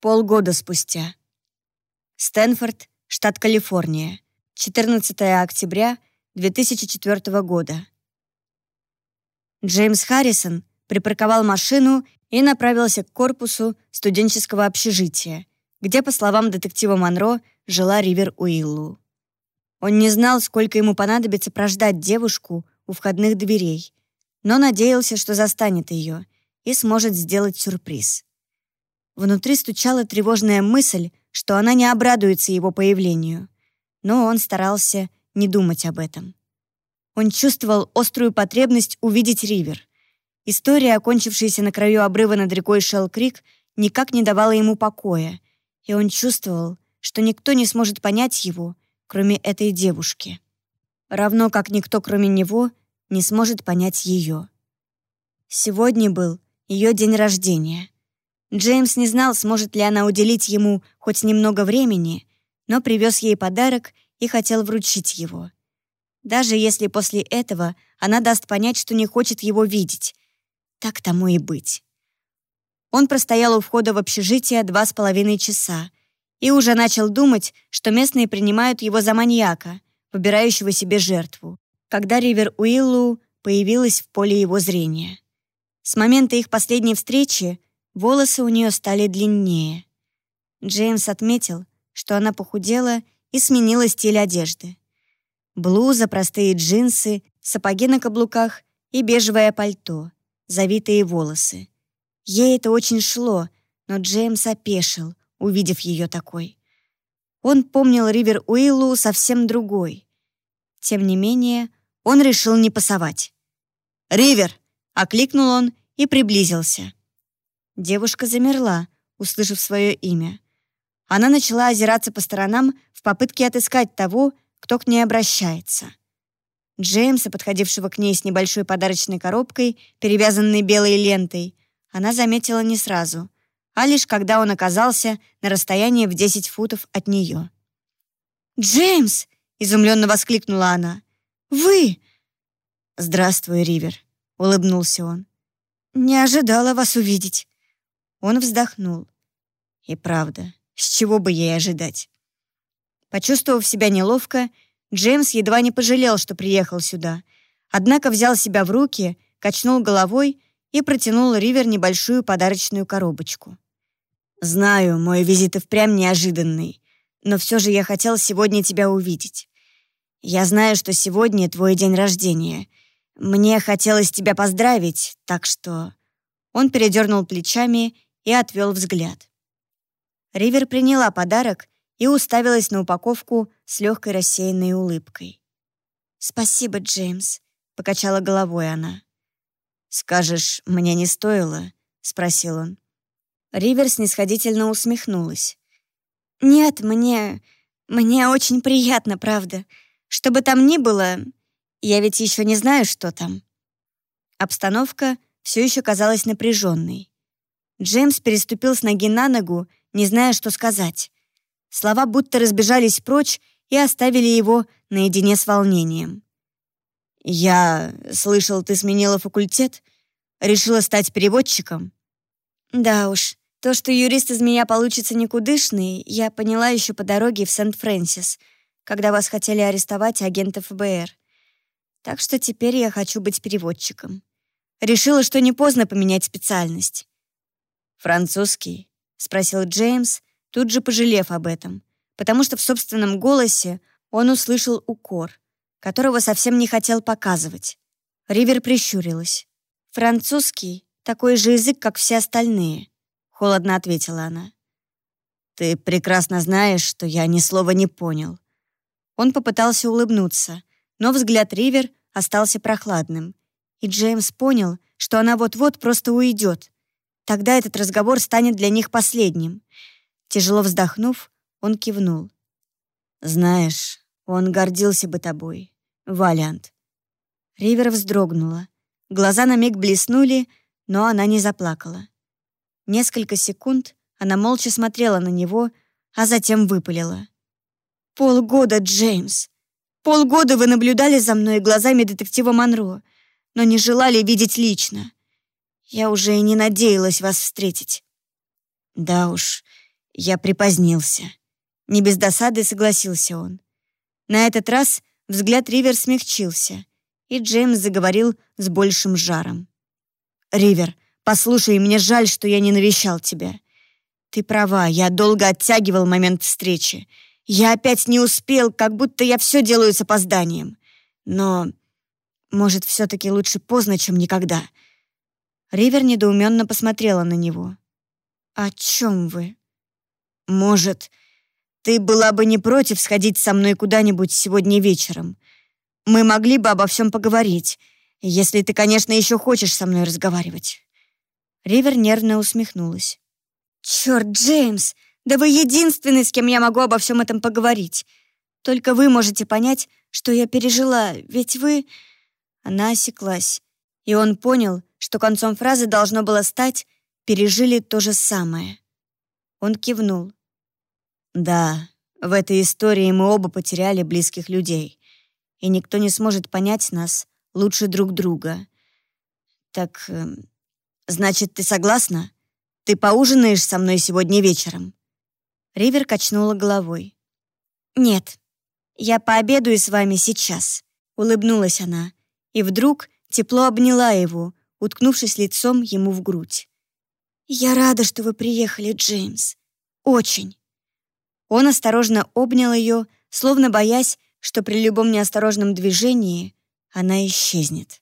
Полгода спустя. Стэнфорд, штат Калифорния. 14 октября 2004 года. Джеймс Харрисон припарковал машину и направился к корпусу студенческого общежития, где, по словам детектива Монро, жила Ривер Уиллу. Он не знал, сколько ему понадобится прождать девушку у входных дверей, но надеялся, что застанет ее и сможет сделать сюрприз. Внутри стучала тревожная мысль, что она не обрадуется его появлению, но он старался не думать об этом. Он чувствовал острую потребность увидеть Ривер. История, окончившаяся на краю обрыва над рекой Шелл-Крик, никак не давала ему покоя, и он чувствовал, что никто не сможет понять его, кроме этой девушки. Равно как никто, кроме него, не сможет понять ее. Сегодня был ее день рождения. Джеймс не знал, сможет ли она уделить ему хоть немного времени, но привез ей подарок и хотел вручить его. Даже если после этого она даст понять, что не хочет его видеть. Так тому и быть. Он простоял у входа в общежитие два с половиной часа и уже начал думать, что местные принимают его за маньяка, выбирающего себе жертву, когда Ривер Уиллу появилась в поле его зрения. С момента их последней встречи Волосы у нее стали длиннее. Джеймс отметил, что она похудела и сменила стиль одежды. Блуза, простые джинсы, сапоги на каблуках и бежевое пальто, завитые волосы. Ей это очень шло, но Джеймс опешил, увидев ее такой. Он помнил Ривер Уиллу совсем другой. Тем не менее, он решил не пасовать. «Ривер!» — окликнул он и приблизился. Девушка замерла, услышав свое имя. Она начала озираться по сторонам в попытке отыскать того, кто к ней обращается. Джеймса, подходившего к ней с небольшой подарочной коробкой, перевязанной белой лентой, она заметила не сразу, а лишь когда он оказался на расстоянии в 10 футов от нее. «Джеймс!» — изумленно воскликнула она. «Вы!» «Здравствуй, Ривер», — улыбнулся он. «Не ожидала вас увидеть». Он вздохнул. И правда, с чего бы ей ожидать? Почувствовав себя неловко, Джеймс едва не пожалел, что приехал сюда. Однако взял себя в руки, качнул головой и протянул Ривер небольшую подарочную коробочку. «Знаю, мой визит и впрямь неожиданный, но все же я хотел сегодня тебя увидеть. Я знаю, что сегодня твой день рождения. Мне хотелось тебя поздравить, так что...» Он передернул плечами и отвел взгляд. Ривер приняла подарок и уставилась на упаковку с легкой рассеянной улыбкой. «Спасибо, Джеймс», — покачала головой она. «Скажешь, мне не стоило?» — спросил он. Ривер снисходительно усмехнулась. «Нет, мне... мне очень приятно, правда. Что бы там ни было, я ведь еще не знаю, что там». Обстановка все еще казалась напряженной. Джеймс переступил с ноги на ногу, не зная, что сказать. Слова будто разбежались прочь и оставили его наедине с волнением. «Я слышал, ты сменила факультет? Решила стать переводчиком?» «Да уж, то, что юрист из меня получится никудышный, я поняла еще по дороге в Сент-Фрэнсис, когда вас хотели арестовать агенты ФБР. Так что теперь я хочу быть переводчиком. Решила, что не поздно поменять специальность. «Французский?» — спросил Джеймс, тут же пожалев об этом, потому что в собственном голосе он услышал укор, которого совсем не хотел показывать. Ривер прищурилась. «Французский — такой же язык, как все остальные», — холодно ответила она. «Ты прекрасно знаешь, что я ни слова не понял». Он попытался улыбнуться, но взгляд Ривер остался прохладным, и Джеймс понял, что она вот-вот просто уйдет, Тогда этот разговор станет для них последним. Тяжело вздохнув, он кивнул. «Знаешь, он гордился бы тобой, Валиант». Ривер вздрогнула. Глаза на миг блеснули, но она не заплакала. Несколько секунд она молча смотрела на него, а затем выпалила. «Полгода, Джеймс! Полгода вы наблюдали за мной глазами детектива Монро, но не желали видеть лично. Я уже и не надеялась вас встретить. Да уж, Я припозднился. Не без досады согласился он. На этот раз взгляд Ривер смягчился, и Джеймс заговорил с большим жаром. «Ривер, послушай, мне жаль, что я не навещал тебя. Ты права, я долго оттягивал момент встречи. Я опять не успел, как будто я все делаю с опозданием. Но, может, все-таки лучше поздно, чем никогда». Ривер недоуменно посмотрела на него. «О чем вы?» «Может, ты была бы не против сходить со мной куда-нибудь сегодня вечером? Мы могли бы обо всем поговорить, если ты, конечно, еще хочешь со мной разговаривать». Ривер нервно усмехнулась. «Черт, Джеймс, да вы единственный, с кем я могу обо всем этом поговорить. Только вы можете понять, что я пережила, ведь вы...» Она осеклась, и он понял, что концом фразы должно было стать «пережили то же самое». Он кивнул. «Да, в этой истории мы оба потеряли близких людей, и никто не сможет понять нас лучше друг друга. Так, э, значит, ты согласна? Ты поужинаешь со мной сегодня вечером?» Ривер качнула головой. «Нет, я пообедаю с вами сейчас», — улыбнулась она, и вдруг тепло обняла его, уткнувшись лицом ему в грудь. «Я рада, что вы приехали, Джеймс. Очень». Он осторожно обнял ее, словно боясь, что при любом неосторожном движении она исчезнет.